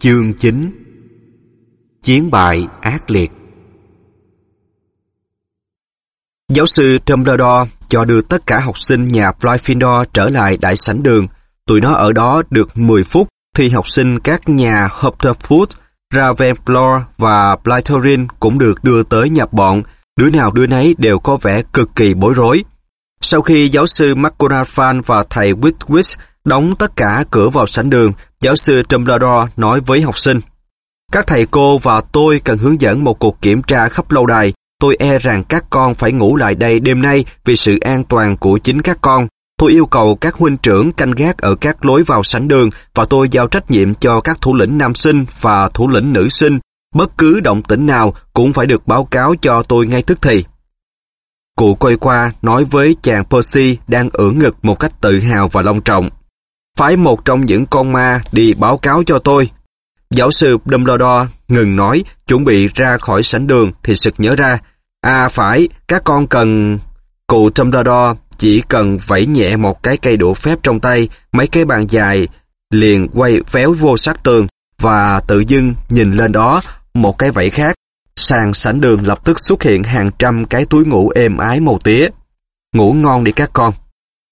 Chương 9 Chiến bại ác liệt Giáo sư Dumbledore cho đưa tất cả học sinh nhà Gryffindor trở lại đại sảnh đường. Tụi nó ở đó được 10 phút thì học sinh các nhà Hufflepuff, Ravenclaw và Slytherin cũng được đưa tới nhập bọn. Đứa nào đứa nấy đều có vẻ cực kỳ bối rối. Sau khi giáo sư McGonagall và thầy Whitwick đóng tất cả cửa vào sảnh đường, giáo sư Dumbledore nói với học sinh. Các thầy cô và tôi cần hướng dẫn một cuộc kiểm tra khắp lâu đài. Tôi e rằng các con phải ngủ lại đây đêm nay vì sự an toàn của chính các con. Tôi yêu cầu các huynh trưởng canh gác ở các lối vào sảnh đường và tôi giao trách nhiệm cho các thủ lĩnh nam sinh và thủ lĩnh nữ sinh. Bất cứ động tĩnh nào cũng phải được báo cáo cho tôi ngay tức thì. Cụ quay qua nói với chàng Percy đang ưỡn ngực một cách tự hào và long trọng. Phái một trong những con ma đi báo cáo cho tôi. Giáo sư Dumbledore ngừng nói, chuẩn bị ra khỏi sảnh đường thì sực nhớ ra. À phải, các con cần... Cụ Dumbledore chỉ cần vẫy nhẹ một cái cây đũa phép trong tay, mấy cái bàn dài liền quay véo vô sát tường và tự dưng nhìn lên đó một cái vẫy khác. Sàn sảnh đường lập tức xuất hiện hàng trăm cái túi ngủ êm ái màu tía. Ngủ ngon đi các con.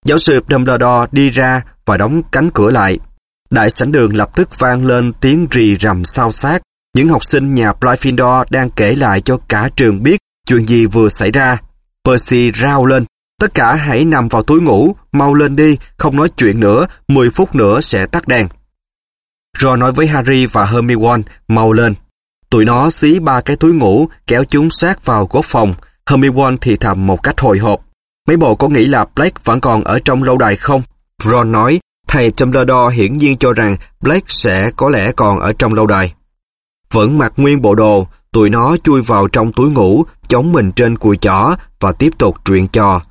Giáo sư Dumbledore đi ra và đóng cánh cửa lại. Đại sảnh đường lập tức vang lên tiếng rì rầm sao sát. Những học sinh nhà Gryffindor đang kể lại cho cả trường biết chuyện gì vừa xảy ra. Percy rao lên. Tất cả hãy nằm vào túi ngủ, mau lên đi, không nói chuyện nữa, 10 phút nữa sẽ tắt đèn. Ron nói với Harry và Hermione, mau lên. Tụi nó xí ba cái túi ngủ, kéo chúng sát vào góc phòng. Hermione thì thầm một cách hồi hộp. Mấy bộ có nghĩ là Blake vẫn còn ở trong lâu đài không? Ron nói, thầy Dumbledore hiển nhiên cho rằng Blake sẽ có lẽ còn ở trong lâu đài. Vẫn mặc nguyên bộ đồ, tụi nó chui vào trong túi ngủ, chống mình trên cùi chỏ và tiếp tục truyện trò.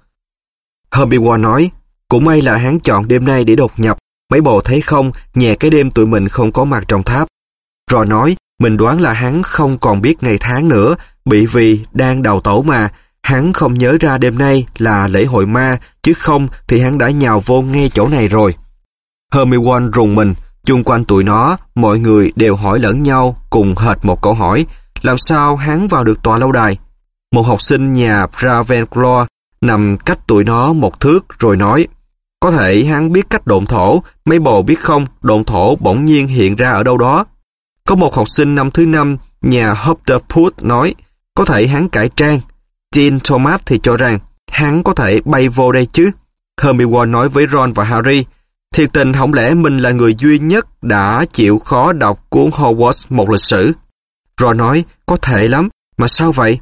Hermione nói, cũng may là hắn chọn đêm nay để đột nhập. Mấy bộ thấy không, nhẹ cái đêm tụi mình không có mặt trong tháp. Rồi nói, mình đoán là hắn không còn biết ngày tháng nữa, bị vì đang đào tẩu mà. Hắn không nhớ ra đêm nay là lễ hội ma, chứ không thì hắn đã nhào vô ngay chỗ này rồi. Hermione rùng mình, chung quanh tụi nó, mọi người đều hỏi lẫn nhau cùng hệt một câu hỏi. Làm sao hắn vào được tòa lâu đài? Một học sinh nhà Ravenclaw nằm cách tụi nó một thước rồi nói có thể hắn biết cách độn thổ, mấy bồ biết không, độn thổ bỗng nhiên hiện ra ở đâu đó. Có một học sinh năm thứ năm, nhà Hopterput nói, có thể hắn cải trang. Jean Thomas thì cho rằng, hắn có thể bay vô đây chứ. Hermione nói với Ron và Harry, thiệt tình không lẽ mình là người duy nhất đã chịu khó đọc cuốn Hogwarts một lịch sử. Ron nói, có thể lắm, mà sao vậy?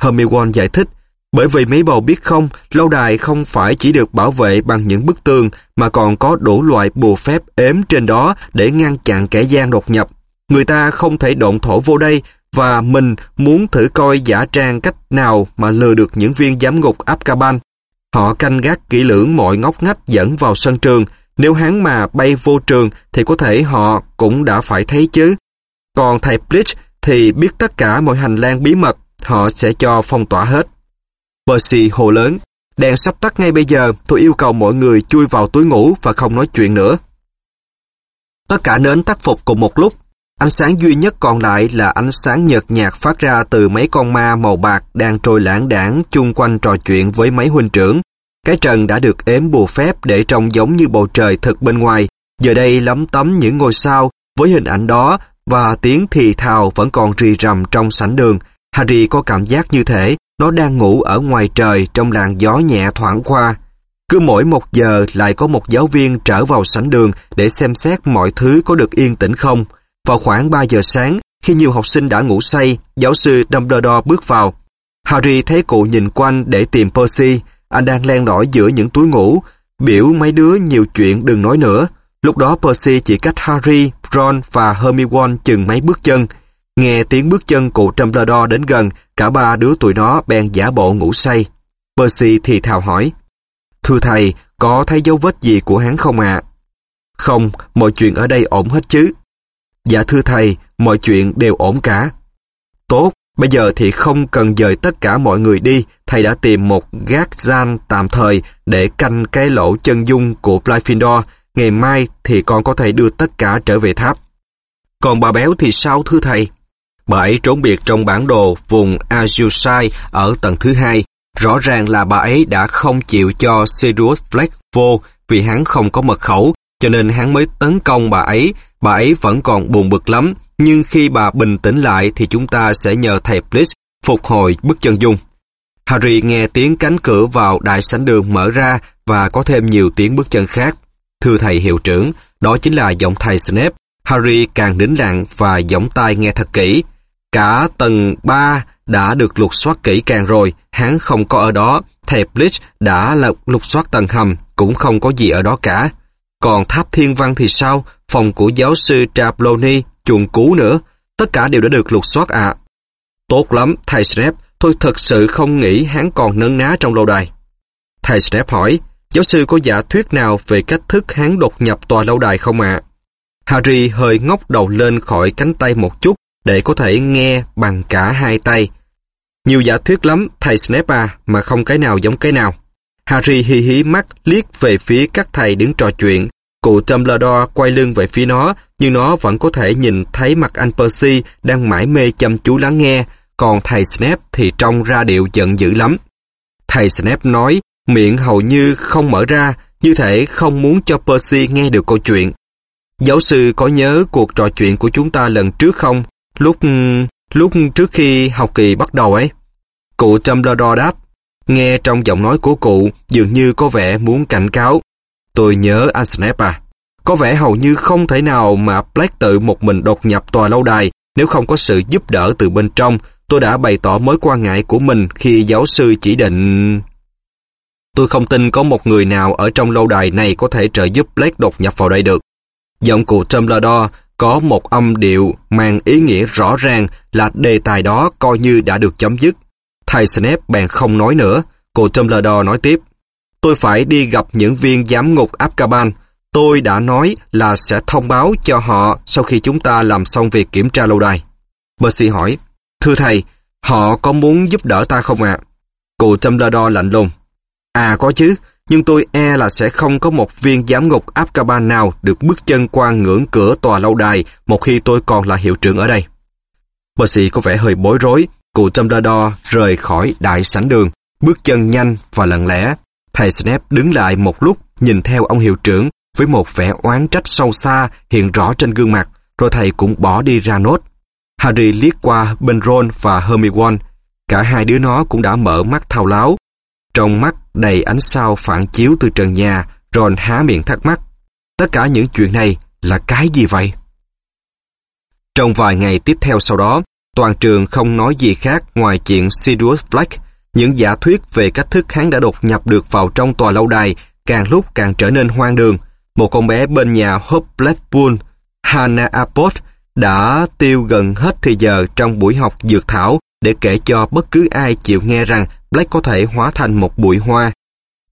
Hermione giải thích, bởi vì mấy bầu biết không, lâu đài không phải chỉ được bảo vệ bằng những bức tường mà còn có đủ loại bùa phép ếm trên đó để ngăn chặn kẻ gian đột nhập. Người ta không thể độn thổ vô đây và mình muốn thử coi giả trang cách nào mà lừa được những viên giám ngục Apkaban. Họ canh gác kỹ lưỡng mọi ngóc ngách dẫn vào sân trường. Nếu hắn mà bay vô trường thì có thể họ cũng đã phải thấy chứ. Còn thầy Blitz thì biết tất cả mọi hành lang bí mật, họ sẽ cho phong tỏa hết. Percy hồ lớn. Đèn sắp tắt ngay bây giờ, tôi yêu cầu mọi người chui vào túi ngủ và không nói chuyện nữa. Tất cả nến tắt phục cùng một lúc. Ánh sáng duy nhất còn lại là ánh sáng nhợt nhạt phát ra từ mấy con ma màu bạc đang trôi lãng đảng chung quanh trò chuyện với mấy huynh trưởng. Cái trần đã được ếm bùa phép để trông giống như bầu trời thực bên ngoài. Giờ đây lấm tấm những ngôi sao, với hình ảnh đó, và tiếng thì thào vẫn còn rì rầm trong sảnh đường. Harry có cảm giác như thể nó đang ngủ ở ngoài trời trong làn gió nhẹ thoảng qua. Cứ mỗi một giờ lại có một giáo viên trở vào sảnh đường để xem xét mọi thứ có được yên tĩnh không. Vào khoảng 3 giờ sáng, khi nhiều học sinh đã ngủ say, giáo sư Dumbledore bước vào. Harry thấy cụ nhìn quanh để tìm Percy. Anh đang len lỏi giữa những túi ngủ, biểu mấy đứa nhiều chuyện đừng nói nữa. Lúc đó Percy chỉ cách Harry, Ron và Hermione chừng mấy bước chân. Nghe tiếng bước chân cụ Dumbledore đến gần, cả ba đứa tụi nó bèn giả bộ ngủ say. Percy thì thào hỏi, Thưa thầy, có thấy dấu vết gì của hắn không ạ? Không, mọi chuyện ở đây ổn hết chứ. Dạ thưa thầy, mọi chuyện đều ổn cả. Tốt, bây giờ thì không cần dời tất cả mọi người đi, thầy đã tìm một gác gian tạm thời để canh cái lỗ chân dung của Blyfindor. Ngày mai thì con có thể đưa tất cả trở về tháp. Còn bà béo thì sao thưa thầy? Bà ấy trốn biệt trong bản đồ vùng Azulside ở tầng thứ hai. Rõ ràng là bà ấy đã không chịu cho Sirius Black vô vì hắn không có mật khẩu, cho nên hắn mới tấn công bà ấy. Bà ấy vẫn còn buồn bực lắm, nhưng khi bà bình tĩnh lại thì chúng ta sẽ nhờ thầy Blitz phục hồi bức chân dung. Harry nghe tiếng cánh cửa vào đại sảnh đường mở ra và có thêm nhiều tiếng bước chân khác. Thưa thầy hiệu trưởng, đó chính là giọng thầy Snape. Harry càng nín lặng và giọng tai nghe thật kỹ. Cả tầng 3 đã được lục soát kỹ càng rồi, hắn không có ở đó. Thầy Blitz đã lục soát tầng hầm, cũng không có gì ở đó cả. Còn tháp thiên văn thì sao? Phòng của giáo sư Trabloni, chuồng cú nữa. Tất cả đều đã được lục soát ạ. Tốt lắm, thầy Snape. Tôi thật sự không nghĩ hắn còn nấn ná trong lâu đài. Thầy Snape hỏi, giáo sư có giả thuyết nào về cách thức hắn đột nhập tòa lâu đài không ạ? Harry hơi ngóc đầu lên khỏi cánh tay một chút để có thể nghe bằng cả hai tay. Nhiều giả thuyết lắm, thầy Snape à, mà không cái nào giống cái nào. Harry hi hí mắt liếc về phía các thầy đứng trò chuyện. Cụ Dumbledore quay lưng về phía nó, nhưng nó vẫn có thể nhìn thấy mặt anh Percy đang mải mê chăm chú lắng nghe, còn thầy Snape thì trông ra điệu giận dữ lắm. Thầy Snape nói, miệng hầu như không mở ra, như thể không muốn cho Percy nghe được câu chuyện. Giáo sư có nhớ cuộc trò chuyện của chúng ta lần trước không? Lúc... lúc trước khi học kỳ bắt đầu ấy. Cụ Dumbledore đáp, nghe trong giọng nói của cụ dường như có vẻ muốn cảnh cáo. Tôi nhớ anh Snape à. Có vẻ hầu như không thể nào mà Black tự một mình đột nhập tòa lâu đài nếu không có sự giúp đỡ từ bên trong Tôi đã bày tỏ mối quan ngại của mình khi giáo sư chỉ định... Tôi không tin có một người nào ở trong lâu đài này có thể trợ giúp Black đột nhập vào đây được. Giọng cụ Dumbledore có một âm điệu mang ý nghĩa rõ ràng là đề tài đó coi như đã được chấm dứt. Thầy Snape bèn không nói nữa. Cụ Dumbledore nói tiếp. Tôi phải đi gặp những viên giám ngục Azkaban. Tôi đã nói là sẽ thông báo cho họ sau khi chúng ta làm xong việc kiểm tra lâu đài. Percy hỏi, Thưa thầy, họ có muốn giúp đỡ ta không ạ? À? Cụ Dumbledore lạnh lùng. À có chứ, nhưng tôi e là sẽ không có một viên giám ngục Azkaban nào được bước chân qua ngưỡng cửa tòa lâu đài một khi tôi còn là hiệu trưởng ở đây. Percy có vẻ hơi bối rối, cụ Dumbledore rời khỏi đại sảnh đường, bước chân nhanh và lặng lẽ. Thầy Snape đứng lại một lúc nhìn theo ông hiệu trưởng với một vẻ oán trách sâu xa hiện rõ trên gương mặt, rồi thầy cũng bỏ đi ra nốt. Harry liếc qua bên Ron và Hermione. Cả hai đứa nó cũng đã mở mắt thao láo. Trong mắt đầy ánh sao phản chiếu từ trần nhà, Ron há miệng thắc mắc. Tất cả những chuyện này là cái gì vậy? Trong vài ngày tiếp theo sau đó, toàn trường không nói gì khác ngoài chuyện Sirius Black. Những giả thuyết về cách thức hắn đã đột nhập được vào trong tòa lâu đài càng lúc càng trở nên hoang đường. Một con bé bên nhà Hope Blackpool, Hannah Abbott, đã tiêu gần hết thời giờ trong buổi học dược thảo để kể cho bất cứ ai chịu nghe rằng Black có thể hóa thành một bụi hoa.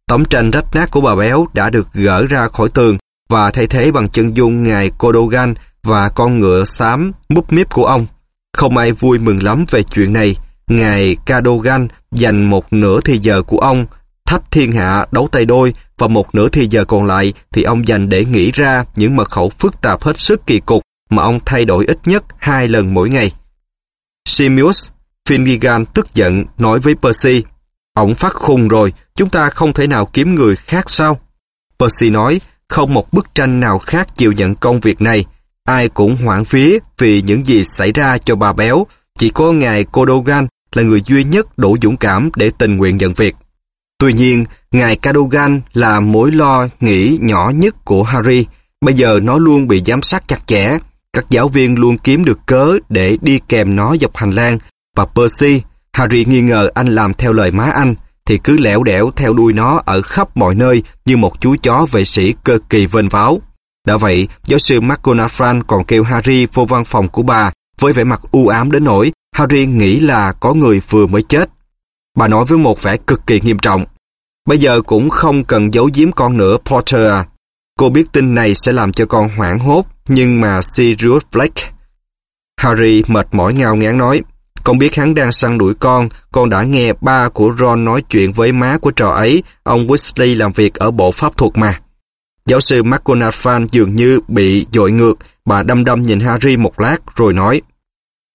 Tấm tranh rách nát của bà béo đã được gỡ ra khỏi tường và thay thế bằng chân dung ngài Kodogan và con ngựa xám múp míp của ông. Không ai vui mừng lắm về chuyện này. Ngài Cadogan dành một nửa thì giờ của ông thách thiên hạ đấu tay đôi và một nửa thì giờ còn lại thì ông dành để nghĩ ra những mật khẩu phức tạp hết sức kỳ cục mà ông thay đổi ít nhất hai lần mỗi ngày. Simius Finnegan tức giận nói với Percy, Ông phát khùng rồi, chúng ta không thể nào kiếm người khác sao? Percy nói, không một bức tranh nào khác chịu nhận công việc này. Ai cũng hoảng phí vì những gì xảy ra cho bà béo. Chỉ có ngài Kodogan là người duy nhất đủ dũng cảm để tình nguyện nhận việc. Tuy nhiên, ngài Cadogan là mối lo nghĩ nhỏ nhất của Harry. Bây giờ nó luôn bị giám sát chặt chẽ. Các giáo viên luôn kiếm được cớ để đi kèm nó dọc hành lang và Percy, Harry nghi ngờ anh làm theo lời má anh thì cứ lẻo đẻo theo đuôi nó ở khắp mọi nơi như một chú chó vệ sĩ cực kỳ vênh váo. Đã vậy, giáo sư McGonagall còn kêu Harry vô văn phòng của bà với vẻ mặt u ám đến nỗi Harry nghĩ là có người vừa mới chết. Bà nói với một vẻ cực kỳ nghiêm trọng. Bây giờ cũng không cần giấu giếm con nữa, Potter à. Cô biết tin này sẽ làm cho con hoảng hốt, nhưng mà Sirius Black... Harry mệt mỏi ngao ngán nói, con biết hắn đang săn đuổi con, con đã nghe ba của Ron nói chuyện với má của trò ấy, ông Weasley làm việc ở bộ pháp thuật mà. Giáo sư McGonagall dường như bị dội ngược, bà đăm đăm nhìn Harry một lát rồi nói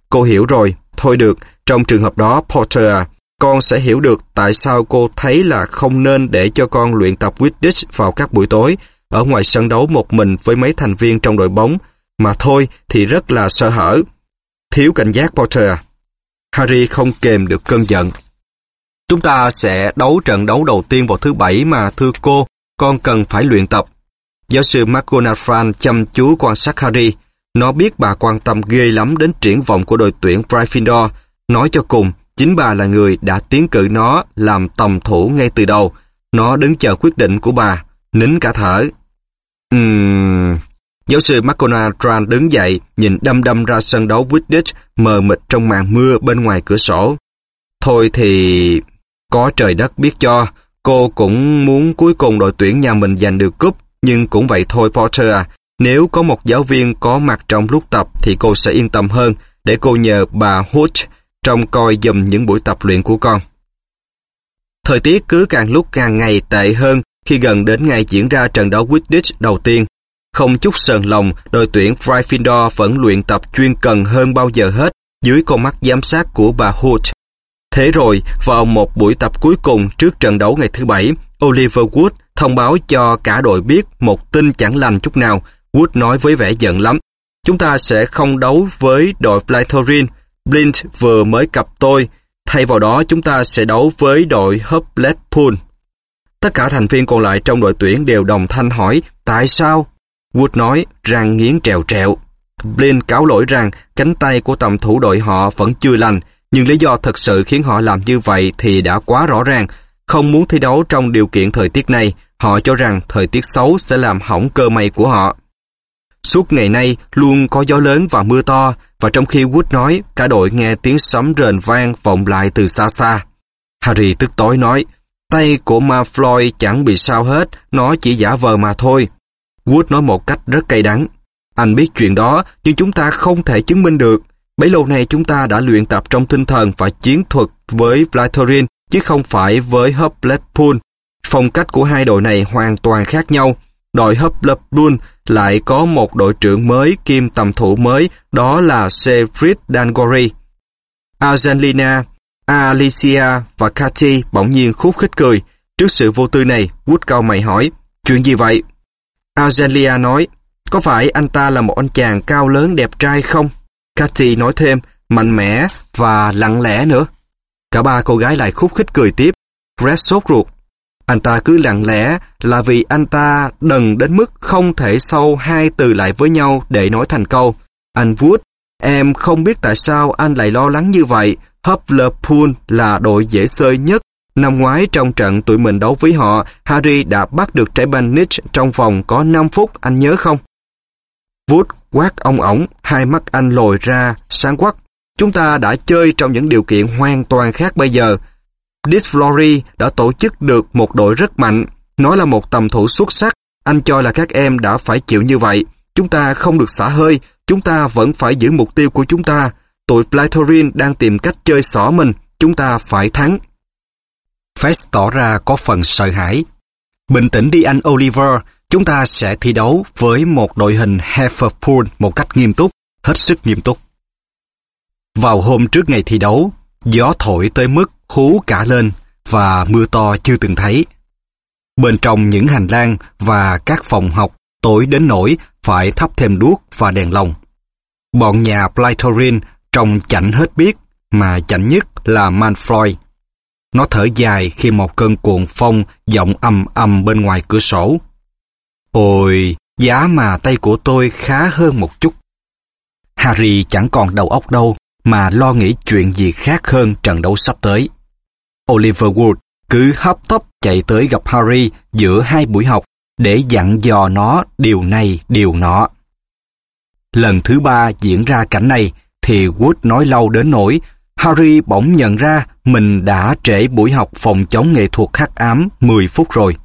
Cô hiểu rồi, thôi được, trong trường hợp đó Potter à, con sẽ hiểu được tại sao cô thấy là không nên để cho con luyện tập Quidditch vào các buổi tối, ở ngoài sân đấu một mình với mấy thành viên trong đội bóng, mà thôi thì rất là sợ hở. Thiếu cảnh giác Potter à. Harry không kềm được cơn giận. Chúng ta sẽ đấu trận đấu đầu tiên vào thứ bảy mà thưa cô, con cần phải luyện tập. Giáo sư McGonagall chăm chú quan sát Harry. Nó biết bà quan tâm ghê lắm đến triển vọng của đội tuyển Gryffindor. Nói cho cùng, chính bà là người đã tiến cử nó làm tầm thủ ngay từ đầu. Nó đứng chờ quyết định của bà, nín cả thở. Uhm... Giáo sư McGonagall đứng dậy, nhìn đăm đăm ra sân đấu Quidditch mờ mịt trong màn mưa bên ngoài cửa sổ. Thôi thì... Có trời đất biết cho, cô cũng muốn cuối cùng đội tuyển nhà mình giành được cúp, nhưng cũng vậy thôi Potter à. Nếu có một giáo viên có mặt trong lúc tập thì cô sẽ yên tâm hơn để cô nhờ bà Hooch trông coi dùm những buổi tập luyện của con. Thời tiết cứ càng lúc càng ngày tệ hơn khi gần đến ngày diễn ra trận đấu Quidditch đầu tiên. Không chút sờn lòng, đội tuyển Gryffindor vẫn luyện tập chuyên cần hơn bao giờ hết dưới con mắt giám sát của bà Hood. Thế rồi, vào một buổi tập cuối cùng trước trận đấu ngày thứ bảy, Oliver Wood thông báo cho cả đội biết một tin chẳng lành chút nào. Wood nói với vẻ giận lắm. Chúng ta sẽ không đấu với đội Blythorin. Blint vừa mới cặp tôi. Thay vào đó chúng ta sẽ đấu với đội Hub Tất cả thành viên còn lại trong đội tuyển đều đồng thanh hỏi tại sao? Wood nói răng nghiến trèo trẹo. Blin cáo lỗi rằng cánh tay của tầm thủ đội họ vẫn chưa lành, nhưng lý do thật sự khiến họ làm như vậy thì đã quá rõ ràng. Không muốn thi đấu trong điều kiện thời tiết này, họ cho rằng thời tiết xấu sẽ làm hỏng cơ may của họ. Suốt ngày nay luôn có gió lớn và mưa to, và trong khi Wood nói, cả đội nghe tiếng sấm rền vang vọng lại từ xa xa. Harry tức tối nói, tay của Malfoy chẳng bị sao hết, nó chỉ giả vờ mà thôi. Wood nói một cách rất cay đắng. Anh biết chuyện đó, nhưng chúng ta không thể chứng minh được. Bấy lâu nay chúng ta đã luyện tập trong tinh thần và chiến thuật với Vlatorin, chứ không phải với Hub Blackpool. Phong cách của hai đội này hoàn toàn khác nhau. Đội Hub Blackpool lại có một đội trưởng mới kim tầm thủ mới, đó là Sefrid Dangori. Argentina, Alicia và Cathy bỗng nhiên khúc khích cười. Trước sự vô tư này, Wood cao mày hỏi, chuyện gì vậy? Argelia nói, có phải anh ta là một anh chàng cao lớn đẹp trai không? Cathy nói thêm, mạnh mẽ và lặng lẽ nữa. Cả ba cô gái lại khúc khích cười tiếp. Fred sốt ruột. Anh ta cứ lặng lẽ là vì anh ta đần đến mức không thể sâu hai từ lại với nhau để nói thành câu. Anh Wood, em không biết tại sao anh lại lo lắng như vậy. Hufflepuff là đội dễ sơi nhất. Năm ngoái trong trận tụi mình đấu với họ, Harry đã bắt được trái banh Nick trong vòng có 5 phút, anh nhớ không? Wood quát ông ổng, hai mắt anh lồi ra, sáng quắc. Chúng ta đã chơi trong những điều kiện hoàn toàn khác bây giờ. Disflory đã tổ chức được một đội rất mạnh. nói là một tầm thủ xuất sắc. Anh cho là các em đã phải chịu như vậy. Chúng ta không được xả hơi. Chúng ta vẫn phải giữ mục tiêu của chúng ta. Tụi Plythorin đang tìm cách chơi xỏ mình. Chúng ta phải thắng. Fest tỏ ra có phần sợ hãi. Bình tĩnh đi anh Oliver, chúng ta sẽ thi đấu với một đội hình Hefferpool một cách nghiêm túc, hết sức nghiêm túc. Vào hôm trước ngày thi đấu, gió thổi tới mức hú cả lên và mưa to chưa từng thấy. Bên trong những hành lang và các phòng học tối đến nỗi phải thắp thêm đuốc và đèn lồng. Bọn nhà Plythorin trông chảnh hết biết, mà chảnh nhất là Manfroy. Nó thở dài khi một cơn cuồng phong giọng ầm ầm bên ngoài cửa sổ. Ôi, giá mà tay của tôi khá hơn một chút. Harry chẳng còn đầu óc đâu mà lo nghĩ chuyện gì khác hơn trận đấu sắp tới. Oliver Wood cứ hấp tấp chạy tới gặp Harry giữa hai buổi học để dặn dò nó điều này, điều nọ. Lần thứ ba diễn ra cảnh này thì Wood nói lâu đến nỗi Harry bỗng nhận ra mình đã trễ buổi học phòng chống nghệ thuật khắc ám 10 phút rồi.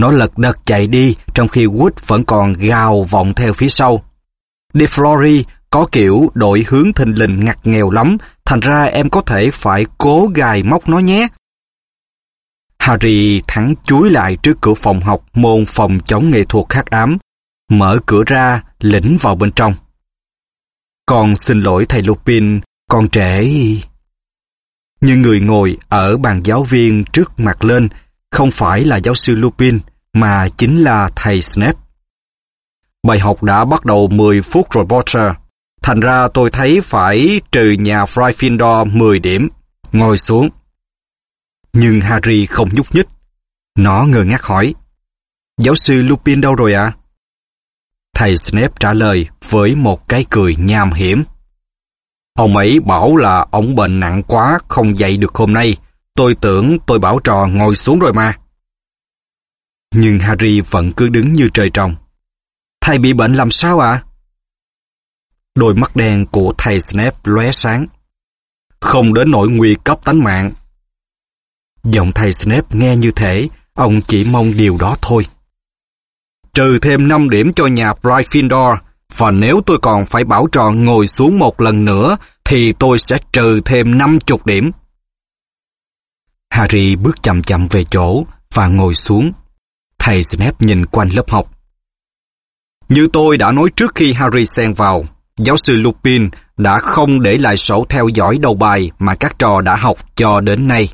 Nó lật đật chạy đi trong khi Wood vẫn còn gào vọng theo phía sau. DeFlory có kiểu đổi hướng thình lình ngặt nghèo lắm, thành ra em có thể phải cố gài móc nó nhé. Harry thắng chuối lại trước cửa phòng học môn phòng chống nghệ thuật khắc ám. Mở cửa ra lĩnh vào bên trong. Con xin lỗi thầy Lupin, con trẻ Nhưng người ngồi ở bàn giáo viên trước mặt lên không phải là giáo sư Lupin, mà chính là thầy Snape. Bài học đã bắt đầu 10 phút rồi Potter. Thành ra tôi thấy phải trừ nhà Gryffindor 10 điểm. Ngồi xuống. Nhưng Harry không nhúc nhích. Nó ngơ ngác hỏi. Giáo sư Lupin đâu rồi ạ? À? Thầy Snape trả lời với một cái cười nham hiểm. Ông ấy bảo là ông bệnh nặng quá, không dậy được hôm nay. Tôi tưởng tôi bảo trò ngồi xuống rồi mà. Nhưng Harry vẫn cứ đứng như trời trồng. Thầy bị bệnh làm sao ạ? À? Đôi mắt đen của thầy Snape lóe sáng. Không đến nỗi nguy cấp tánh mạng. Giọng thầy Snape nghe như thể ông chỉ mong điều đó thôi. Trừ thêm 5 điểm cho nhà Gryffindor, và nếu tôi còn phải bảo trò ngồi xuống một lần nữa, thì tôi sẽ trừ thêm 50 điểm. Harry bước chậm chậm về chỗ và ngồi xuống. Thầy Snape nhìn quanh lớp học. Như tôi đã nói trước khi Harry xen vào, giáo sư Lupin đã không để lại sổ theo dõi đầu bài mà các trò đã học cho đến nay.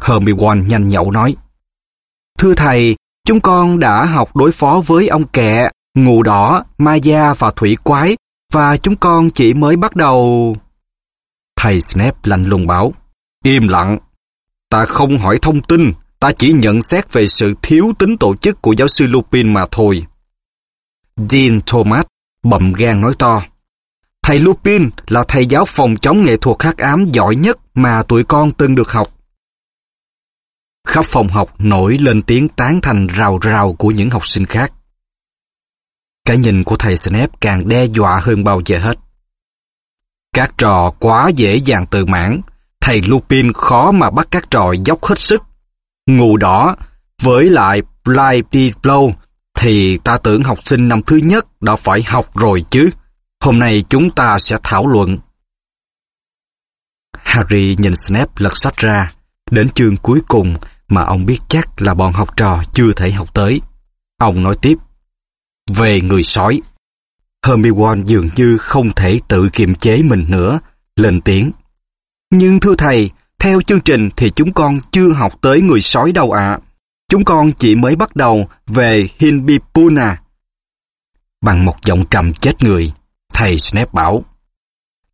Hermione nhanh nhậu nói. Thưa thầy, chúng con đã học đối phó với ông kẹ, ngù đỏ, ma gia và thủy quái, và chúng con chỉ mới bắt đầu... Thầy Snape lạnh lùng bảo, im lặng, ta không hỏi thông tin, ta chỉ nhận xét về sự thiếu tính tổ chức của giáo sư Lupin mà thôi. Dean Thomas bậm gan nói to. Thầy Lupin là thầy giáo phòng chống nghệ thuật hắc ám giỏi nhất mà tụi con từng được học. Khắp phòng học nổi lên tiếng tán thành rào rào của những học sinh khác. Cái nhìn của thầy Snape càng đe dọa hơn bao giờ hết. Các trò quá dễ dàng tự mãn, thầy Lupin khó mà bắt các trò dốc hết sức. Ngù đỏ, với lại Blind Blow thì ta tưởng học sinh năm thứ nhất đã phải học rồi chứ. Hôm nay chúng ta sẽ thảo luận. Harry nhìn Snape lật sách ra, đến chương cuối cùng mà ông biết chắc là bọn học trò chưa thể học tới. Ông nói tiếp, về người sói. Hermione dường như không thể tự kiềm chế mình nữa, lên tiếng. Nhưng thưa thầy, theo chương trình thì chúng con chưa học tới người sói đâu ạ. Chúng con chỉ mới bắt đầu về Hinbipuna. Bằng một giọng trầm chết người, thầy Snape bảo.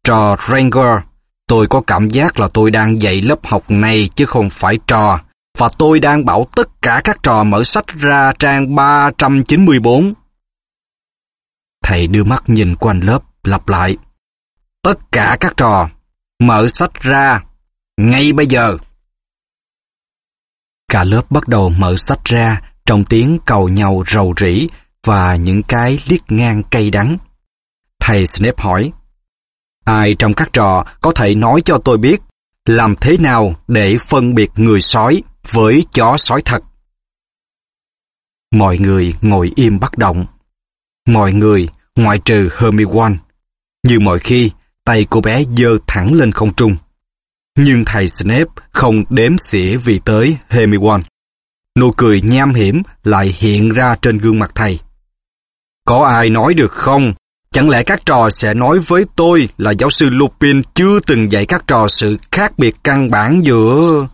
Trò Ranger, tôi có cảm giác là tôi đang dạy lớp học này chứ không phải trò. Và tôi đang bảo tất cả các trò mở sách ra trang 394. Thầy đưa mắt nhìn quanh lớp, lặp lại. Tất cả các trò, mở sách ra, ngay bây giờ. Cả lớp bắt đầu mở sách ra trong tiếng cầu nhau rầu rĩ và những cái liếc ngang cay đắng. Thầy Snape hỏi, Ai trong các trò có thể nói cho tôi biết làm thế nào để phân biệt người sói với chó sói thật? Mọi người ngồi im bất động. Mọi người, ngoại trừ Hermione. Như mọi khi, tay cô bé dơ thẳng lên không trung. Nhưng thầy Snape không đếm xỉa vì tới Hermione. Nụ cười nham hiểm lại hiện ra trên gương mặt thầy. Có ai nói được không? Chẳng lẽ các trò sẽ nói với tôi là giáo sư Lupin chưa từng dạy các trò sự khác biệt căn bản giữa...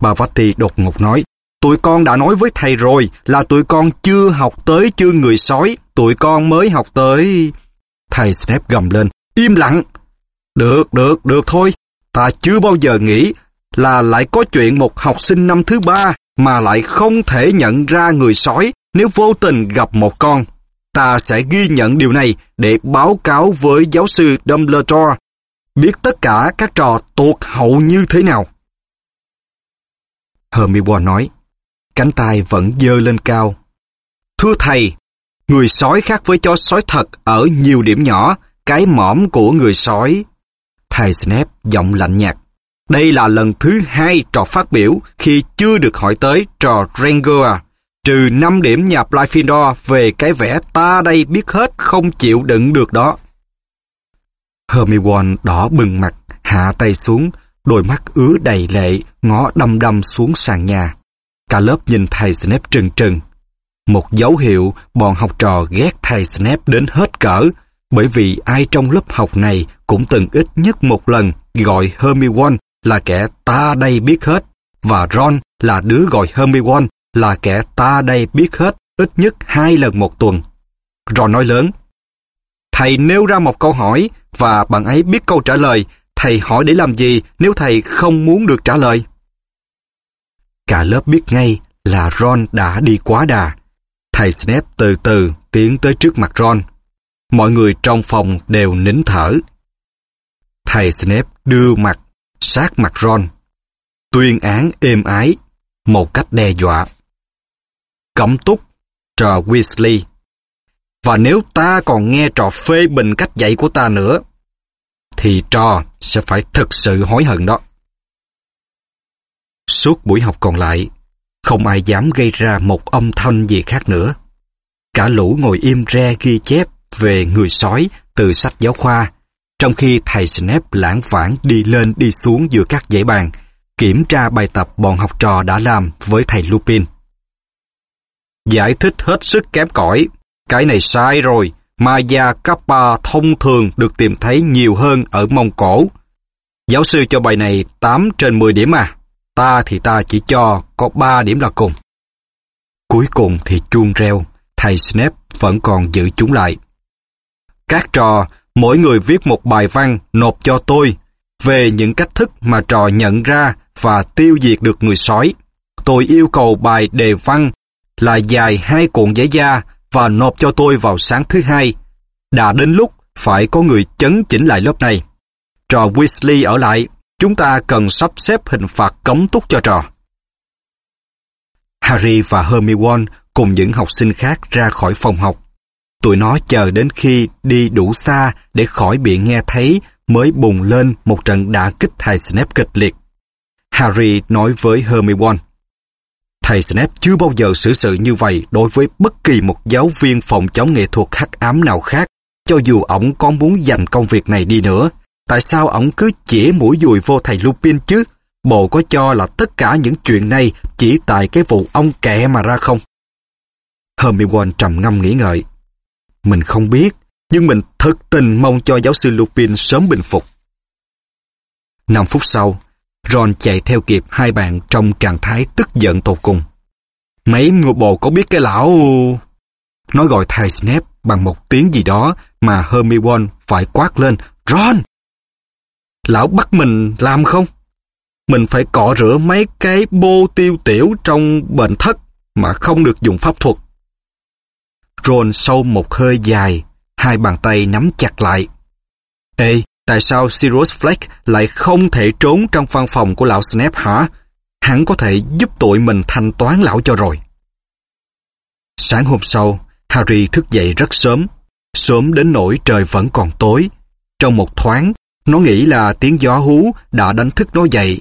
Bà Vati đột ngột nói, tụi con đã nói với thầy rồi là tụi con chưa học tới chưa người sói, tụi con mới học tới... Thầy Snape gầm lên, im lặng. Được, được, được thôi, Ta chưa bao giờ nghĩ là lại có chuyện một học sinh năm thứ ba mà lại không thể nhận ra người sói nếu vô tình gặp một con. Ta sẽ ghi nhận điều này để báo cáo với giáo sư Dumbledore biết tất cả các trò tuột hậu như thế nào. Hermione nói, cánh tay vẫn dơ lên cao. Thưa thầy, người sói khác với chó sói thật ở nhiều điểm nhỏ, cái mõm của người sói Thầy Snape giọng lạnh nhạt. Đây là lần thứ hai trò phát biểu khi chưa được hỏi tới trò Rangoa. À. trừ 5 điểm nhà Blyfindor về cái vẻ ta đây biết hết không chịu đựng được đó. Hermione đỏ bừng mặt, hạ tay xuống, đôi mắt ứa đầy lệ, ngó đăm đăm xuống sàn nhà. Cả lớp nhìn thầy Snape trừng trừng. Một dấu hiệu bọn học trò ghét thầy Snape đến hết cỡ, bởi vì ai trong lớp học này cũng từng ít nhất một lần gọi Hermione là kẻ ta đây biết hết, và Ron là đứa gọi Hermione là kẻ ta đây biết hết ít nhất hai lần một tuần. Ron nói lớn, Thầy nêu ra một câu hỏi và bạn ấy biết câu trả lời. Thầy hỏi để làm gì nếu thầy không muốn được trả lời? Cả lớp biết ngay là Ron đã đi quá đà. Thầy Snape từ từ tiến tới trước mặt Ron. Mọi người trong phòng đều nín thở. Thầy Snape đưa mặt sát mặt Ron. Tuyên án êm ái, một cách đe dọa. Cấm túc, trò Weasley và nếu ta còn nghe trò phê bình cách dạy của ta nữa, thì trò sẽ phải thực sự hối hận đó. Suốt buổi học còn lại, không ai dám gây ra một âm thanh gì khác nữa. Cả lũ ngồi im re ghi chép về người sói từ sách giáo khoa, trong khi thầy Snape lãng vãng đi lên đi xuống giữa các dãy bàn, kiểm tra bài tập bọn học trò đã làm với thầy Lupin. Giải thích hết sức kém cỏi cái này sai rồi. Maya Kappa thông thường được tìm thấy nhiều hơn ở Mông Cổ. Giáo sư cho bài này 8 trên 10 điểm à. Ta thì ta chỉ cho có 3 điểm là cùng. Cuối cùng thì chuông reo, thầy Snape vẫn còn giữ chúng lại. Các trò, mỗi người viết một bài văn nộp cho tôi về những cách thức mà trò nhận ra và tiêu diệt được người sói. Tôi yêu cầu bài đề văn là dài hai cuộn giấy da và nộp cho tôi vào sáng thứ hai. Đã đến lúc phải có người chấn chỉnh lại lớp này. Trò Weasley ở lại, chúng ta cần sắp xếp hình phạt cấm túc cho trò. Harry và Hermione cùng những học sinh khác ra khỏi phòng học. Tụi nó chờ đến khi đi đủ xa để khỏi bị nghe thấy mới bùng lên một trận đả kích thầy Snape kịch liệt. Harry nói với Hermione. Thầy Snape chưa bao giờ xử sự như vậy đối với bất kỳ một giáo viên phòng chống nghệ thuật hắc ám nào khác, cho dù ổng có muốn giành công việc này đi nữa. Tại sao ổng cứ chỉ mũi dùi vô thầy Lupin chứ? Bộ có cho là tất cả những chuyện này chỉ tại cái vụ ông kẹ mà ra không? Hermione trầm ngâm nghĩ ngợi. Mình không biết, nhưng mình thật tình mong cho giáo sư Lupin sớm bình phục. Năm phút sau, Ron chạy theo kịp hai bạn trong trạng thái tức giận tột cùng. Mấy ngô bồ có biết cái lão... Nói gọi thầy Snape bằng một tiếng gì đó mà Hermione phải quát lên. Ron! Lão bắt mình làm không? Mình phải cọ rửa mấy cái bô tiêu tiểu trong bệnh thất mà không được dùng pháp thuật. Ron sâu một hơi dài, hai bàn tay nắm chặt lại. Ê, Tại sao Sirius Black lại không thể trốn trong văn phòng của lão Snape hả? Hắn có thể giúp tụi mình thanh toán lão cho rồi. Sáng hôm sau, Harry thức dậy rất sớm. Sớm đến nỗi trời vẫn còn tối. Trong một thoáng, nó nghĩ là tiếng gió hú đã đánh thức nó dậy.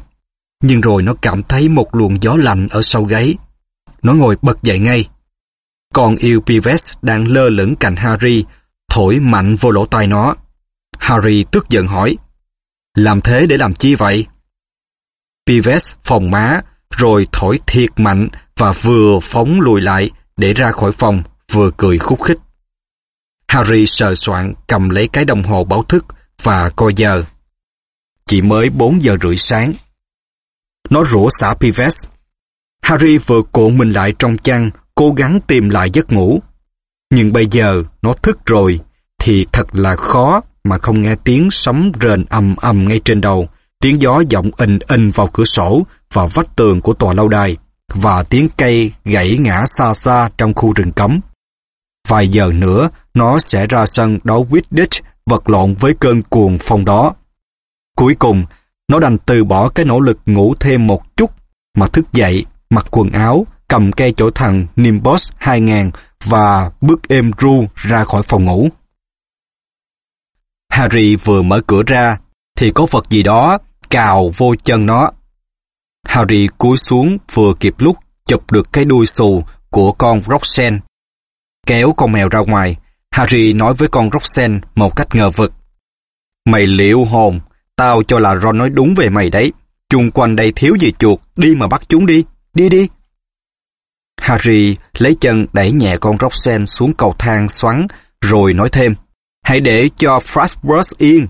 Nhưng rồi nó cảm thấy một luồng gió lạnh ở sau gáy. Nó ngồi bật dậy ngay con yêu Pives đang lơ lửng cạnh Harry, thổi mạnh vô lỗ tai nó. Harry tức giận hỏi, làm thế để làm chi vậy? Pives phòng má, rồi thổi thiệt mạnh và vừa phóng lùi lại để ra khỏi phòng, vừa cười khúc khích. Harry sờ soạn cầm lấy cái đồng hồ báo thức và coi giờ. Chỉ mới 4 giờ rưỡi sáng. Nó rủa xả Pives. Harry vừa cuộn mình lại trong chăn, cố gắng tìm lại giấc ngủ. Nhưng bây giờ nó thức rồi, thì thật là khó mà không nghe tiếng sấm rền ầm ầm ngay trên đầu, tiếng gió vọng ình ình vào cửa sổ và vách tường của tòa lâu đài, và tiếng cây gãy ngã xa xa trong khu rừng cấm. Vài giờ nữa, nó sẽ ra sân đấu Quidditch vật lộn với cơn cuồng phong đó. Cuối cùng, nó đành từ bỏ cái nỗ lực ngủ thêm một chút mà thức dậy, mặc quần áo, cầm cây chỗ thằng Nimbus 2000 và bước êm ru ra khỏi phòng ngủ. Harry vừa mở cửa ra, thì có vật gì đó cào vô chân nó. Harry cúi xuống vừa kịp lúc chụp được cái đuôi xù của con Roxanne. Kéo con mèo ra ngoài, Harry nói với con Roxanne một cách ngờ vực. Mày liệu hồn, tao cho là Ron nói đúng về mày đấy. Chung quanh đây thiếu gì chuột, đi mà bắt chúng đi, đi đi. Harry lấy chân đẩy nhẹ con Roxanne xuống cầu thang xoắn, rồi nói thêm, hãy để cho Frostburst yên.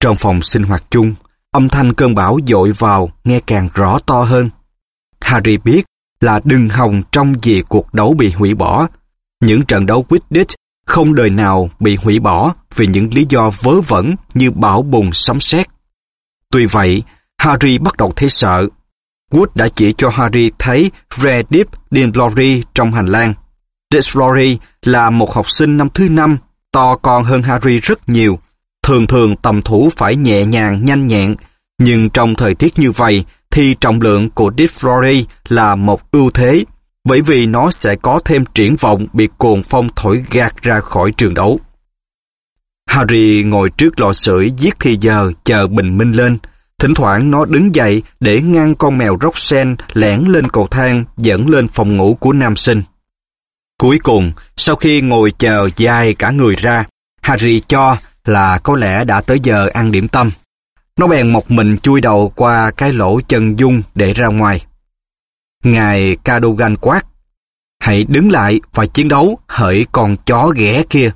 Trong phòng sinh hoạt chung, âm thanh cơn bão dội vào nghe càng rõ to hơn. Harry biết là đừng hòng trong vì cuộc đấu bị hủy bỏ. Những trận đấu Quidditch không đời nào bị hủy bỏ vì những lý do vớ vẩn như bão bùng sấm sét. Tuy vậy, Harry bắt đầu thấy sợ. Wood đã chỉ cho Harry thấy Redip Deep trong hành lang. Dinflory là một học sinh năm thứ năm, to con hơn Harry rất nhiều. Thường thường tầm thủ phải nhẹ nhàng, nhanh nhẹn, nhưng trong thời tiết như vậy thì trọng lượng của Dinflory là một ưu thế, bởi vì nó sẽ có thêm triển vọng bị cuồng phong thổi gạt ra khỏi trường đấu. Harry ngồi trước lò sưởi giết thì giờ chờ bình minh lên, Thỉnh thoảng nó đứng dậy để ngăn con mèo Roxanne lẻn lên cầu thang dẫn lên phòng ngủ của nam sinh. Cuối cùng, sau khi ngồi chờ dài cả người ra, Harry cho là có lẽ đã tới giờ ăn điểm tâm. Nó bèn một mình chui đầu qua cái lỗ chân dung để ra ngoài. Ngài Cadogan quát, hãy đứng lại và chiến đấu hỡi con chó ghẻ kia.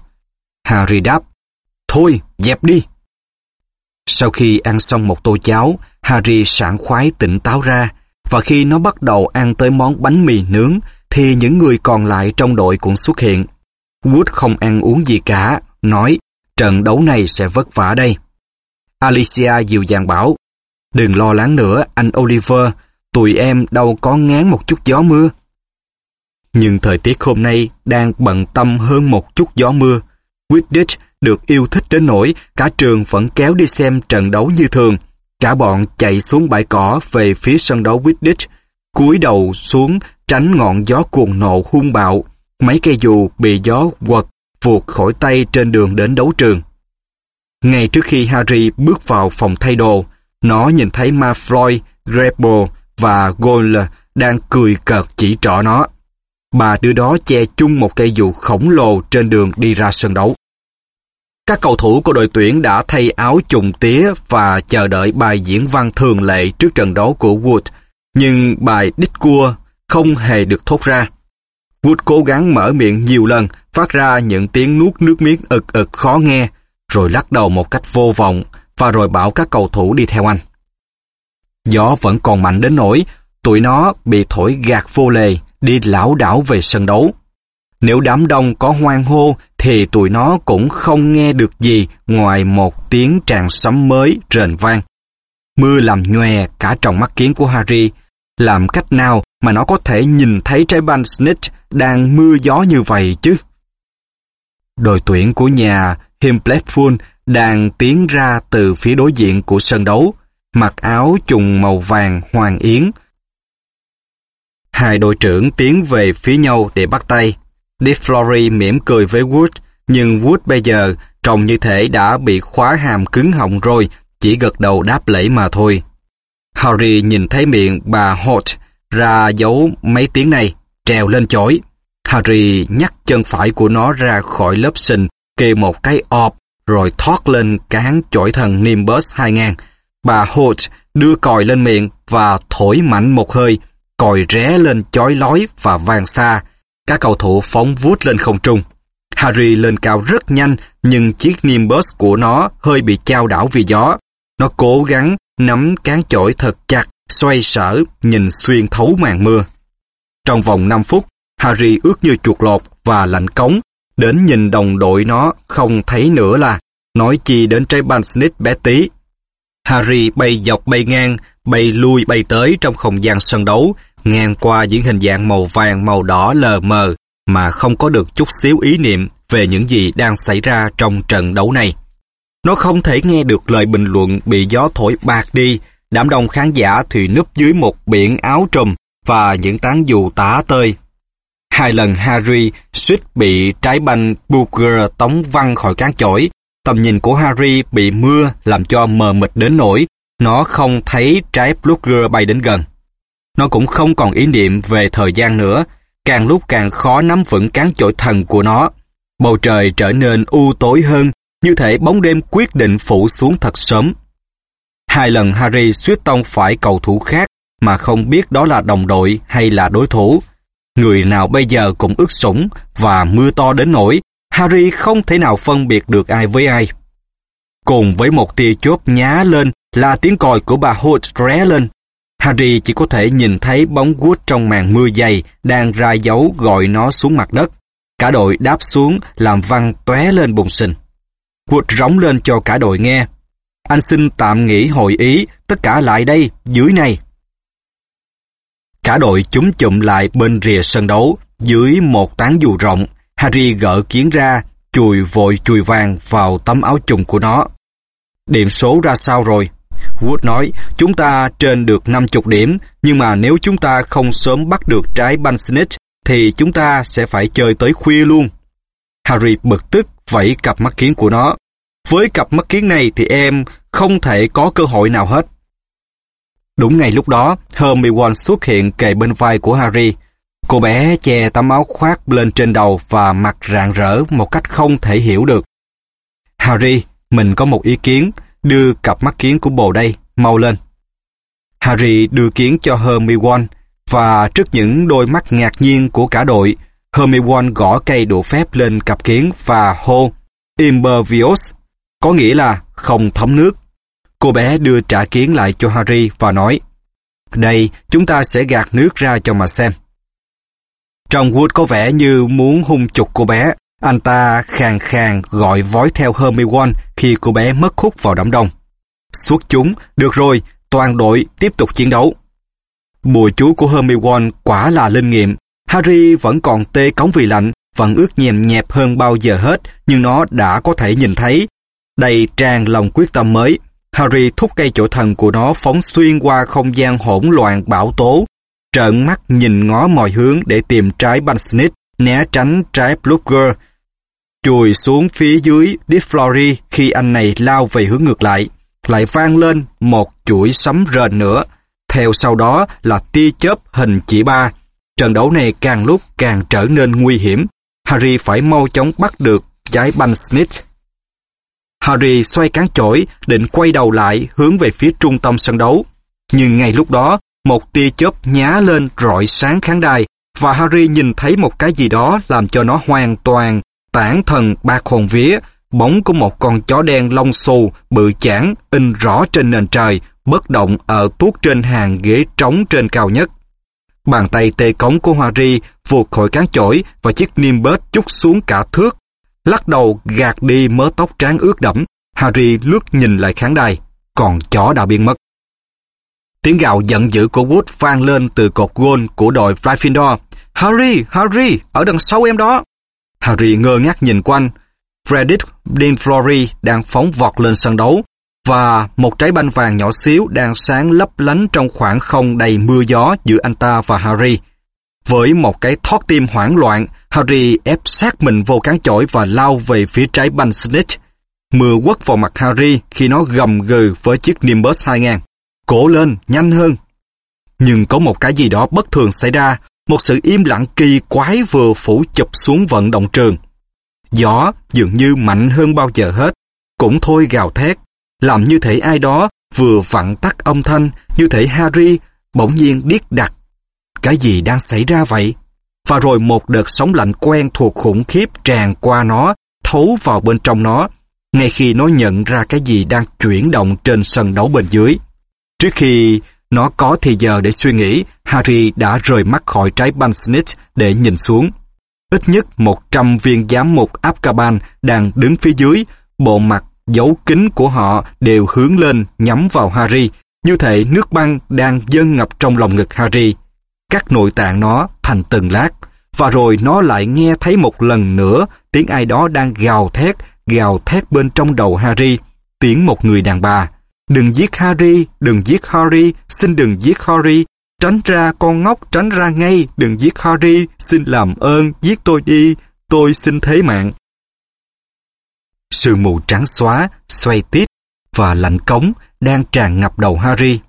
Harry đáp, thôi dẹp đi. Sau khi ăn xong một tô cháo, Harry sảng khoái tỉnh táo ra, và khi nó bắt đầu ăn tới món bánh mì nướng, thì những người còn lại trong đội cũng xuất hiện. Wood không ăn uống gì cả, nói, trận đấu này sẽ vất vả đây. Alicia dịu dàng bảo, đừng lo lắng nữa, anh Oliver, tụi em đâu có ngán một chút gió mưa. Nhưng thời tiết hôm nay đang bận tâm hơn một chút gió mưa. Quidditch được yêu thích đến nỗi cả trường vẫn kéo đi xem trận đấu như thường. Cả bọn chạy xuống bãi cỏ về phía sân đấu Wittich, cúi đầu xuống tránh ngọn gió cuồng nộ hung bạo. Mấy cây dù bị gió quật vụt khỏi tay trên đường đến đấu trường. Ngay trước khi Harry bước vào phòng thay đồ, nó nhìn thấy Malfoy, grebo và Goyle đang cười cợt chỉ trỏ nó. Bà đứa đó che chung một cây dù khổng lồ trên đường đi ra sân đấu. Các cầu thủ của đội tuyển đã thay áo trùng tía và chờ đợi bài diễn văn thường lệ trước trận đấu của Wood, nhưng bài đích cua không hề được thốt ra. Wood cố gắng mở miệng nhiều lần, phát ra những tiếng nuốt nước miếng ực ực khó nghe, rồi lắc đầu một cách vô vọng, và rồi bảo các cầu thủ đi theo anh. Gió vẫn còn mạnh đến nỗi, tụi nó bị thổi gạt vô lề, đi lão đảo về sân đấu. Nếu đám đông có hoang hô thì tụi nó cũng không nghe được gì ngoài một tiếng tràn sấm mới rền vang. Mưa làm nhòe cả trong mắt kiến của Harry. Làm cách nào mà nó có thể nhìn thấy trái banh Snitch đang mưa gió như vậy chứ? Đội tuyển của nhà Himbledful đang tiến ra từ phía đối diện của sân đấu, mặc áo trùng màu vàng hoàng yến. Hai đội trưởng tiến về phía nhau để bắt tay. DeFlory mỉm cười với Wood, nhưng Wood bây giờ trông như thể đã bị khóa hàm cứng họng rồi, chỉ gật đầu đáp lễ mà thôi. Harry nhìn thấy miệng bà Holt ra dấu mấy tiếng này, trèo lên chổi. Harry nhắc chân phải của nó ra khỏi lớp sình, kê một cái ọp, rồi thoát lên cán chổi thần Nimbus 2000. Bà Holt đưa còi lên miệng và thổi mạnh một hơi, còi ré lên chói lói và vang xa. Các cầu thủ phóng vút lên không trung. Harry lên cao rất nhanh, nhưng chiếc Nimbus của nó hơi bị chao đảo vì gió. Nó cố gắng nắm cán chổi thật chặt, xoay sở, nhìn xuyên thấu màn mưa. Trong vòng 5 phút, Harry ướt như chuột lột và lạnh cống, đến nhìn đồng đội nó không thấy nữa là, nói chi đến trái banh snitch bé tí. Harry bay dọc bay ngang, bay lui bay tới trong không gian sân đấu, ngang qua những hình dạng màu vàng màu đỏ lờ mờ mà không có được chút xíu ý niệm về những gì đang xảy ra trong trận đấu này. Nó không thể nghe được lời bình luận bị gió thổi bạc đi, đám đông khán giả thì núp dưới một biển áo trùm và những tán dù tả tơi. Hai lần Harry suýt bị trái banh Booker tống văng khỏi cán chổi. Tầm nhìn của Harry bị mưa làm cho mờ mịt đến nỗi nó không thấy trái Booker bay đến gần. Nó cũng không còn ý niệm về thời gian nữa, càng lúc càng khó nắm vững cán chổi thần của nó. Bầu trời trở nên u tối hơn, như thể bóng đêm quyết định phủ xuống thật sớm. Hai lần Harry suýt tông phải cầu thủ khác mà không biết đó là đồng đội hay là đối thủ. Người nào bây giờ cũng ướt sũng và mưa to đến nỗi Harry không thể nào phân biệt được ai với ai. Cùng với một tia chốt nhá lên là tiếng còi của bà Hood ré lên. Harry chỉ có thể nhìn thấy bóng Wood trong màn mưa dày đang ra dấu gọi nó xuống mặt đất. Cả đội đáp xuống làm văng tóe lên bùng sình. Wood rống lên cho cả đội nghe. Anh xin tạm nghỉ hội ý, tất cả lại đây, dưới này. Cả đội chúng chụm lại bên rìa sân đấu, dưới một tán dù rộng. Harry gỡ kiến ra, chùi vội chùi vàng vào tấm áo trùng của nó. Điểm số ra sao rồi? Wood nói, chúng ta trên được 50 điểm, nhưng mà nếu chúng ta không sớm bắt được trái banh snitch, thì chúng ta sẽ phải chơi tới khuya luôn. Harry bực tức vẫy cặp mắt kiến của nó. Với cặp mắt kiến này thì em không thể có cơ hội nào hết. Đúng ngày lúc đó, Hermione xuất hiện kề bên vai của Harry. Cô bé che tấm áo khoác lên trên đầu và mặt rạng rỡ một cách không thể hiểu được. Harry, mình có một ý kiến, đưa cặp mắt kiến của bồ đây, mau lên. Harry đưa kiến cho Hermione và trước những đôi mắt ngạc nhiên của cả đội, Hermione gõ cây đũa phép lên cặp kiến và hô Impervious, có nghĩa là không thấm nước. Cô bé đưa trả kiến lại cho Harry và nói Đây, chúng ta sẽ gạt nước ra cho mà xem. Trong Wood có vẻ như muốn hung chục cô bé. Anh ta khàn khàn gọi vói theo Hermione khi cô bé mất khúc vào đám đông. Xuất chúng, được rồi, toàn đội tiếp tục chiến đấu. Bùa chú của Hermione quả là linh nghiệm. Harry vẫn còn tê cống vì lạnh, vẫn ướt nhèm nhẹp hơn bao giờ hết, nhưng nó đã có thể nhìn thấy. Đầy tràn lòng quyết tâm mới. Harry thúc cây chỗ thần của nó phóng xuyên qua không gian hỗn loạn bão tố, trợn mắt nhìn ngó mọi hướng để tìm trái Bunsnitch, né tránh trái Blugger, chùi xuống phía dưới Difflory khi anh này lao về hướng ngược lại. Lại vang lên một chuỗi sấm rền nữa, theo sau đó là tia chớp hình chỉ ba. Trận đấu này càng lúc càng trở nên nguy hiểm. Harry phải mau chóng bắt được trái Bunsnitch. Harry xoay cán chổi, định quay đầu lại hướng về phía trung tâm sân đấu. Nhưng ngay lúc đó, một tia chớp nhá lên rọi sáng khán đài và Harry nhìn thấy một cái gì đó làm cho nó hoàn toàn tản thần bạc hồn vía, bóng của một con chó đen lông xù, bự chảng, in rõ trên nền trời, bất động ở tuốt trên hàng ghế trống trên cao nhất. Bàn tay tê cống của Harry vụt khỏi cán chổi và chiếc nimbus chút xuống cả thước. Lắc đầu gạt đi mớ tóc trán ướt đẫm, Harry lướt nhìn lại khán đài, còn chó đã biến mất. Tiếng gào giận dữ của Wood vang lên từ cột gôn của đội Gryffindor. Harry, Harry, ở đằng sau em đó. Harry ngơ ngác nhìn quanh. Frederick Dinflory đang phóng vọt lên sân đấu và một trái banh vàng nhỏ xíu đang sáng lấp lánh trong khoảng không đầy mưa gió giữa anh ta và Harry. Với một cái thoát tim hoảng loạn, Harry ép sát mình vô cán chổi và lao về phía trái banh Snitch. Mưa quất vào mặt Harry khi nó gầm gừ với chiếc Nimbus 2000. Cổ lên, nhanh hơn. Nhưng có một cái gì đó bất thường xảy ra, một sự im lặng kỳ quái vừa phủ chụp xuống vận động trường. Gió dường như mạnh hơn bao giờ hết, cũng thôi gào thét, làm như thể ai đó vừa vặn tắt âm thanh, như thể Harry bỗng nhiên điếc đặt. Cái gì đang xảy ra vậy? Và rồi một đợt sóng lạnh quen thuộc khủng khiếp tràn qua nó, thấu vào bên trong nó, ngay khi nó nhận ra cái gì đang chuyển động trên sân đấu bên dưới. Trước khi nó có thì giờ để suy nghĩ, Harry đã rời mắt khỏi trái banh snitch để nhìn xuống. Ít nhất 100 viên giám mục Azkaban đang đứng phía dưới, bộ mặt dấu kính của họ đều hướng lên nhắm vào Harry, như thể nước băng đang dâng ngập trong lòng ngực Harry. Các nội tạng nó thành từng lát, và rồi nó lại nghe thấy một lần nữa tiếng ai đó đang gào thét, gào thét bên trong đầu Harry, tiếng một người đàn bà. Đừng giết Harry, đừng giết Harry, xin đừng giết Harry. Tránh ra con ngốc, tránh ra ngay, đừng giết Harry, xin làm ơn, giết tôi đi, tôi xin thế mạng. Sương mù trắng xóa, xoay tít và lạnh cống đang tràn ngập đầu Harry.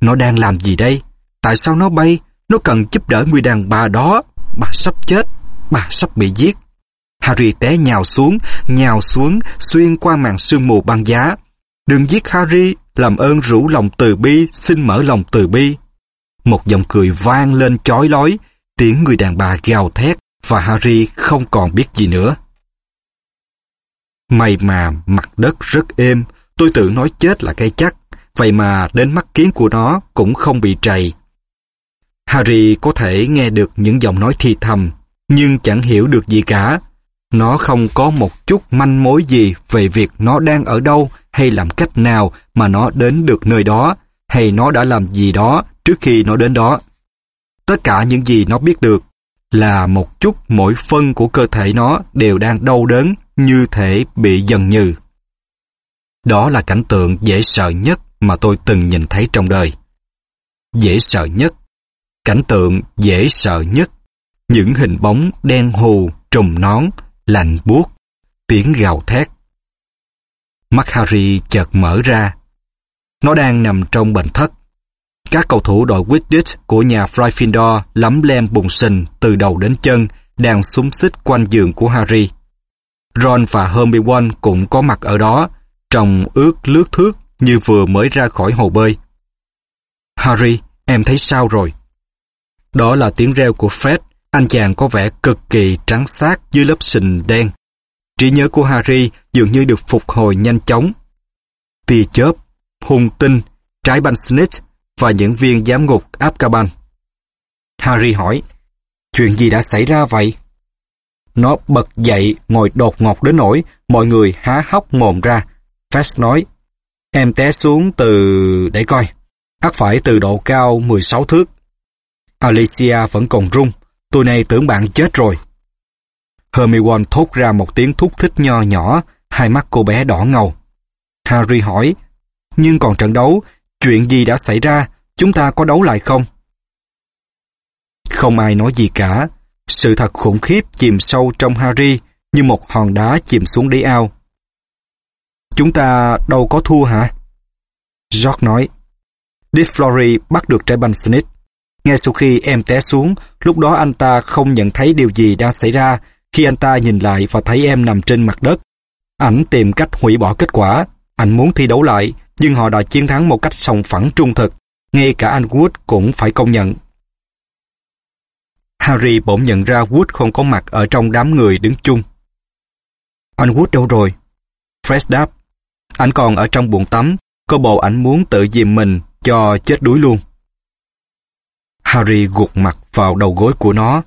Nó đang làm gì đây? Tại sao nó bay? Nó cần giúp đỡ người đàn bà đó. Bà sắp chết, bà sắp bị giết. Harry té nhào xuống, nhào xuống, xuyên qua màn sương mù băng giá. Đừng giết Harry, làm ơn rủ lòng từ bi, xin mở lòng từ bi. một giọng cười vang lên chói lói, tiếng người đàn bà gào thét và Harry không còn biết gì nữa. May mà mặt đất rất êm, tôi tự nói chết là cái chắc, vậy mà đến mắt kiến của nó cũng không bị trầy. Harry có thể nghe được những giọng nói thì thầm, nhưng chẳng hiểu được gì cả. Nó không có một chút manh mối gì về việc nó đang ở đâu hay làm cách nào mà nó đến được nơi đó, hay nó đã làm gì đó trước khi nó đến đó. Tất cả những gì nó biết được là một chút mỗi phân của cơ thể nó đều đang đau đớn như thể bị dần nhừ. Đó là cảnh tượng dễ sợ nhất mà tôi từng nhìn thấy trong đời. Dễ sợ nhất, cảnh tượng dễ sợ nhất, những hình bóng đen hù, trùm nón, lạnh buốt, tiếng gào thét. Mắt Harry chợt mở ra. Nó đang nằm trong bệnh thất. Các cầu thủ đội Quidditch của nhà Gryffindor lấm lem bùng sình từ đầu đến chân đang súng xích quanh giường của Harry. Ron và Hermione cũng có mặt ở đó, trông ướt lướt thước như vừa mới ra khỏi hồ bơi. Harry, em thấy sao rồi? Đó là tiếng reo của Fred, anh chàng có vẻ cực kỳ trắng xác dưới lớp sình đen. Trí nhớ của Harry dường như được phục hồi nhanh chóng. Tia chớp, hung tinh, trái banh snitch và những viên giám ngục Azkaban. Harry hỏi, chuyện gì đã xảy ra vậy? Nó bật dậy, ngồi đột ngột đến nỗi mọi người há hốc mồm ra. Fast nói, em té xuống từ... để coi, ắt phải từ độ cao 16 thước. Alicia vẫn còn rung, tôi này tưởng bạn chết rồi. Hermione thốt ra một tiếng thúc thích nho nhỏ, hai mắt cô bé đỏ ngầu. Harry hỏi, nhưng còn trận đấu, chuyện gì đã xảy ra, chúng ta có đấu lại không? Không ai nói gì cả, sự thật khủng khiếp chìm sâu trong Harry như một hòn đá chìm xuống đáy ao. Chúng ta đâu có thua hả? George nói. Dick Flory bắt được trái banh Snitch. Ngay sau khi em té xuống, lúc đó anh ta không nhận thấy điều gì đang xảy ra khi anh ta nhìn lại và thấy em nằm trên mặt đất. Ảnh tìm cách hủy bỏ kết quả. Anh muốn thi đấu lại, nhưng họ đã chiến thắng một cách sòng phẳng trung thực. Ngay cả anh Wood cũng phải công nhận. Harry bỗng nhận ra Wood không có mặt ở trong đám người đứng chung. Anh Wood đâu rồi? Fred đáp. Anh còn ở trong buồng tắm, có bộ ảnh muốn tự dìm mình cho chết đuối luôn. Harry gục mặt vào đầu gối của nó.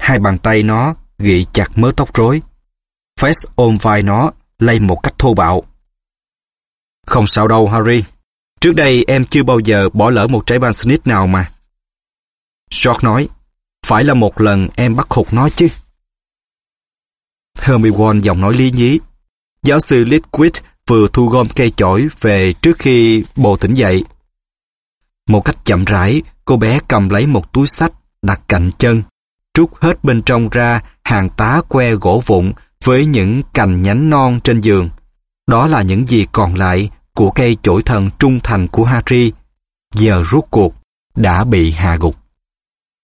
Hai bàn tay nó gị chặt mớ tóc rối. Fess ôm vai nó, lay một cách thô bạo. Không sao đâu Harry. Trước đây em chưa bao giờ bỏ lỡ một trái banh snitch nào mà. George nói, phải là một lần em bắt hụt nó chứ. Hermione giọng nói lý nhí. Giáo sư Litquid vừa thu gom cây chổi về trước khi bồ tỉnh dậy. Một cách chậm rãi, cô bé cầm lấy một túi sách đặt cạnh chân, trút hết bên trong ra hàng tá que gỗ vụn với những cành nhánh non trên giường. Đó là những gì còn lại của cây chổi thần trung thành của Harry, giờ rốt cuộc đã bị hạ gục.